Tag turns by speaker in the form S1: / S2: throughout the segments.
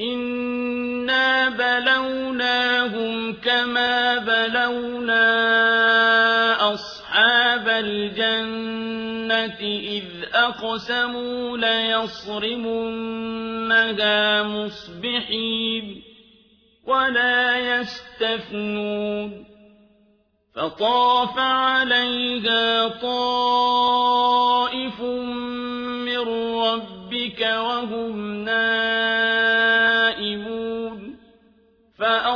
S1: إنا بلوناهم كما بلونا أصحاب الجنة إذ أقسموا ليصرمنها مصبحين ولا يستثنون فطاف عليها طائف من ربك وهم نائمون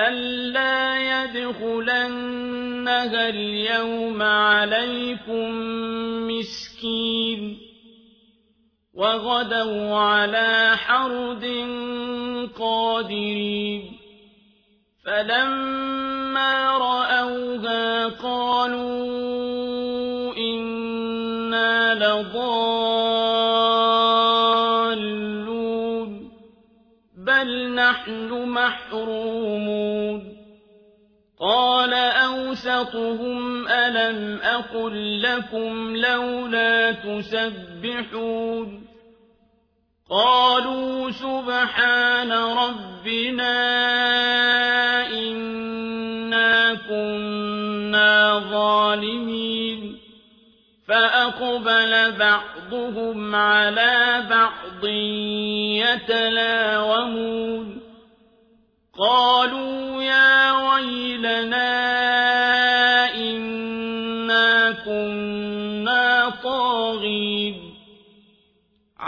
S1: ألا يدخلنها اليوم عليكم مسكين وغدوا على حرد قادرين فلما رأوها قالوا إنا لضالون بل نحن محرومون أوسطهم ألم أقل لكم لولا تسبحون قالوا سبحان ربنا إنا كنا ظالمين فأقبل بعضهم على بعض يتلاومون قالوا يا ويلنا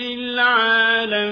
S1: للعالمين.